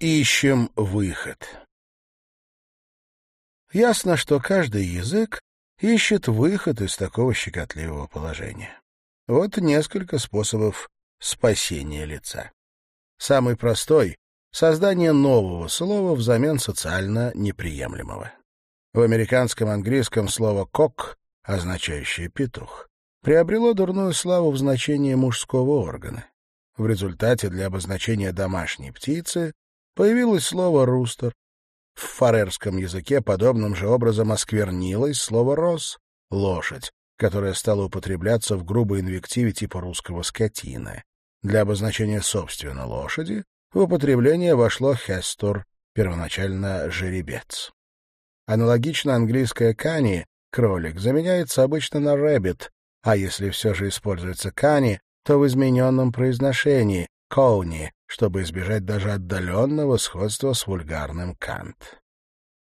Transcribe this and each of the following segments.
Ищем выход. Ясно, что каждый язык ищет выход из такого щекотливого положения. Вот несколько способов спасения лица. Самый простой — создание нового слова взамен социально неприемлемого. В американском английском слово «кок», означающее «петух», приобрело дурную славу в значении мужского органа. В результате для обозначения домашней птицы Появилось слово «рустер». В фарерском языке подобным же образом осквернилось слово «рос» — лошадь, которое стало употребляться в грубой инвективе типа русского «скотина». Для обозначения собственно лошади в употребление вошло «хестор», первоначально «жеребец». Аналогично английское «кани» — кролик заменяется обычно на «рэббит», а если все же используется «кани», то в измененном произношении «коуни», чтобы избежать даже отдаленного сходства с вульгарным Кант.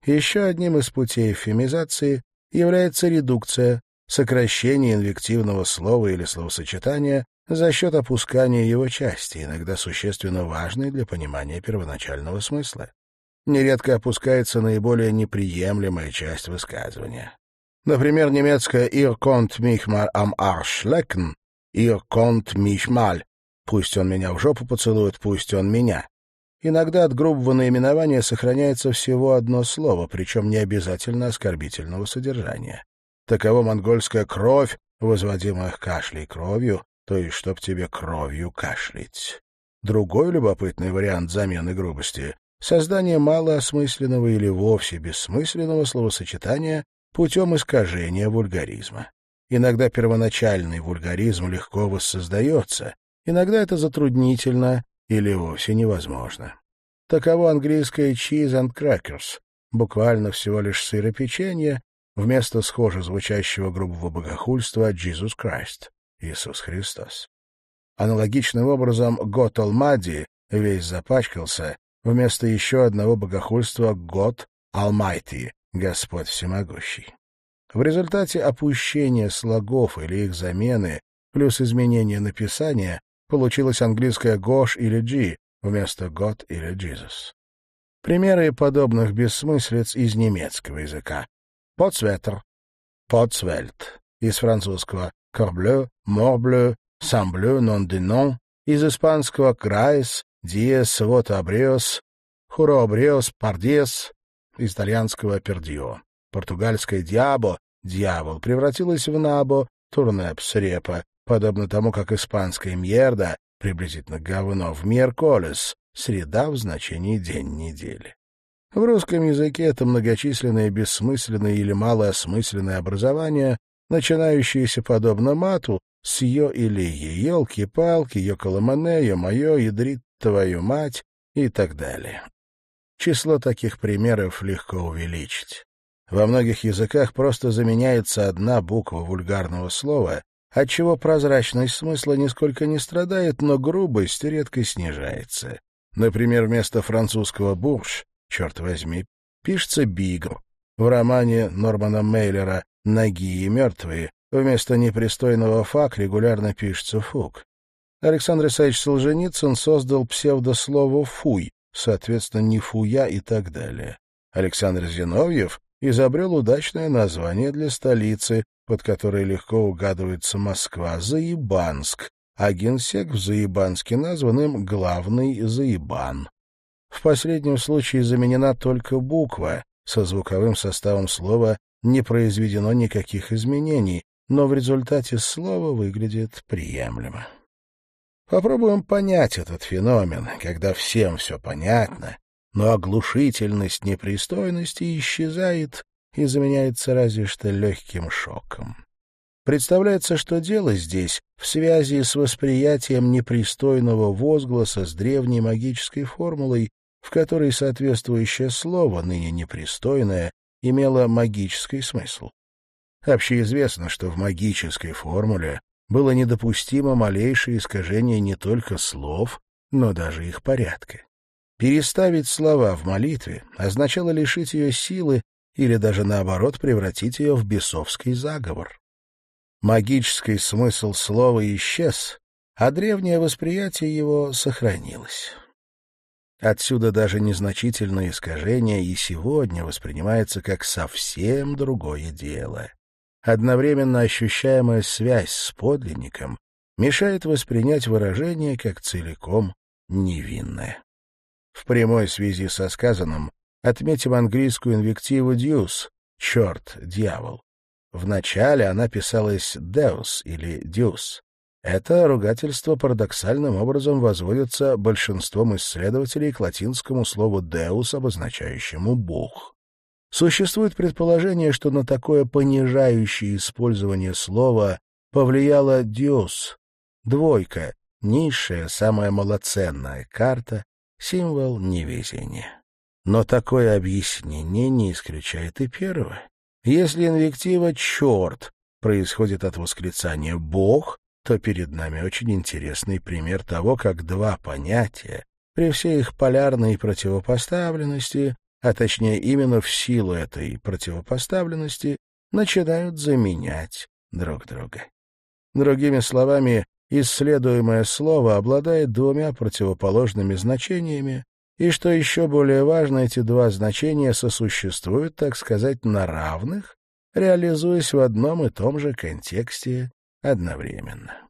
Еще одним из путей эвфемизации является редукция, сокращение инвективного слова или словосочетания за счет опускания его части, иногда существенно важной для понимания первоначального смысла. Нередко опускается наиболее неприемлемая часть высказывания. Например, немецкое «Ihr kommt mich mal am Arsch lecken», «Ihr kommt mich mal» Пусть он меня в жопу поцелует, пусть он меня. Иногда от грубого наименования сохраняется всего одно слово, причем не обязательно оскорбительного содержания. Таково монгольская кровь, возводимая кашлей кровью, то есть чтоб тебе кровью кашлять. Другой любопытный вариант замены грубости — создание малоосмысленного или вовсе бессмысленного словосочетания путем искажения вульгаризма. Иногда первоначальный вульгаризм легко воссоздается, Иногда это затруднительно или вовсе невозможно. Таково английское cheese and crackers, буквально всего лишь сыр и печенье, вместо схоже звучащего грубого богохульства Jesus Christ, Иисус Христос. Аналогичным образом God Almighty весь запачкался, вместо еще одного богохульства God Almighty, Господь Всемогущий. В результате опущения слогов или их замены плюс изменения написания получилось английское «гош» или «джи» вместо «год» или «Jesus». Примеры подобных бессмыслиц из немецкого языка. «Потсветр», «потсвельт», из французского «корблeu», «морблeu», «самблeu», «non de non», из испанского «граес», «диес», «вот абриос», «хуробриос», «пардиес», из итальянского «пердио». Португальское «диабо», «дьявол» превратилось в «набо», «турнепс», «репа», подобно тому, как испанская «мьерда», приблизительно «говно» в «мерколес», среда в значении «день недели». В русском языке это многочисленное бессмысленное или малоосмысленное образование, начинающееся подобно мату, с «ё» или «е», «елки-палки», «ё-коломане», «ё-моё», «ядрит твою мать» и так далее. Число таких примеров легко увеличить. Во многих языках просто заменяется одна буква вульгарного слова, отчего прозрачность смысла нисколько не страдает, но грубость редко снижается. Например, вместо французского «бурж», черт возьми, пишется «бигр». В романе Нормана Мейлера «Ноги и мертвые» вместо непристойного «фак» регулярно пишется «фук». Александр Исаевич Солженицын создал псевдослово «фуй», соответственно, «не фуя» и так далее. Александр Зиновьев изобрел удачное название для столицы, под которой легко угадывается Москва, Заебанск, а генсек в Заебанске назван им «главный Заебан». В последнем случае заменена только буква, со звуковым составом слова не произведено никаких изменений, но в результате слово выглядит приемлемо. Попробуем понять этот феномен, когда всем все понятно, но оглушительность непристойности исчезает и заменяется разве что легким шоком. Представляется, что дело здесь в связи с восприятием непристойного возгласа с древней магической формулой, в которой соответствующее слово, ныне непристойное, имело магический смысл. Общеизвестно, что в магической формуле было недопустимо малейшее искажение не только слов, но даже их порядка. Переставить слова в молитве означало лишить ее силы или даже наоборот превратить ее в бесовский заговор. Магический смысл слова исчез, а древнее восприятие его сохранилось. Отсюда даже незначительное искажение и сегодня воспринимается как совсем другое дело. Одновременно ощущаемая связь с подлинником мешает воспринять выражение как целиком невинное. В прямой связи со сказанным отметим английскую инвективу «дьюс» — «черт», «дьявол». Вначале она писалась «deus» или «дюс». Это ругательство парадоксальным образом возводится большинством исследователей к латинскому слову «deus», обозначающему «бог». Существует предположение, что на такое понижающее использование слова повлияла «dios» — двойка, низшая, самая малоценная карта, символ невезения. Но такое объяснение не исключает и первого. Если инвектива «черт» происходит от восклицания «бог», то перед нами очень интересный пример того, как два понятия, при всей их полярной противопоставленности, а точнее именно в силу этой противопоставленности, начинают заменять друг друга. Другими словами, исследуемое слово обладает двумя противоположными значениями, и, что еще более важно, эти два значения сосуществуют, так сказать, на равных, реализуясь в одном и том же контексте одновременно.